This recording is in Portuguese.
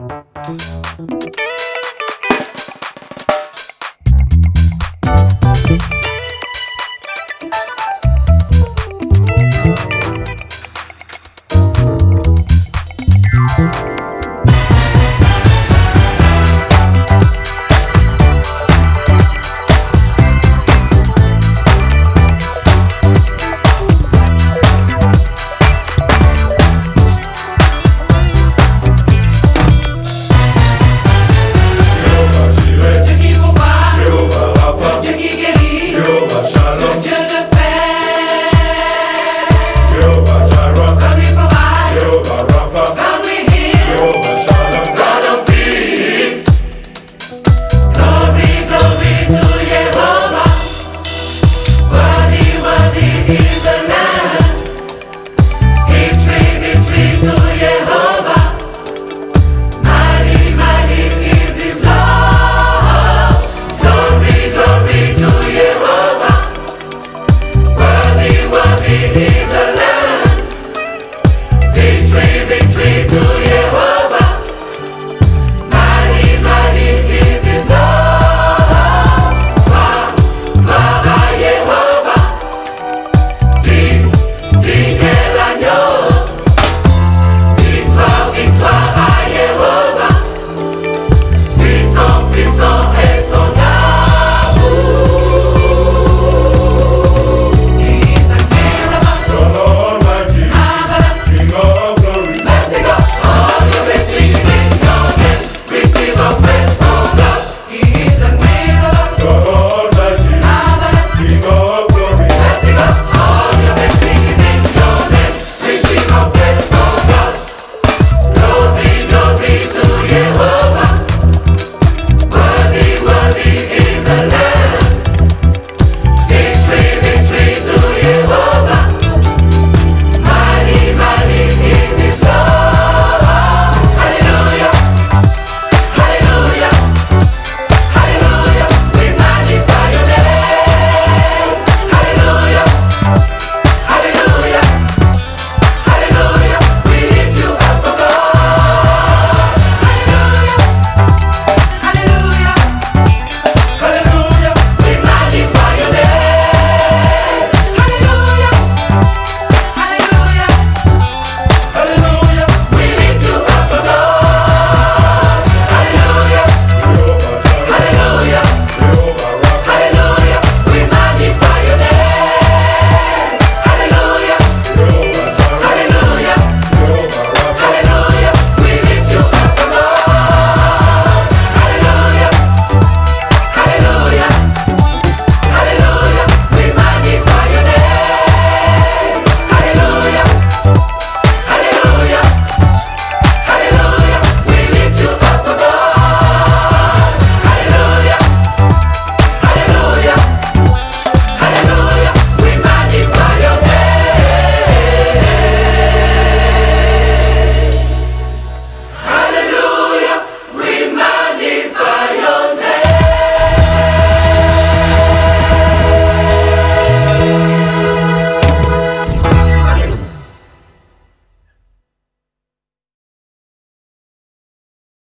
Música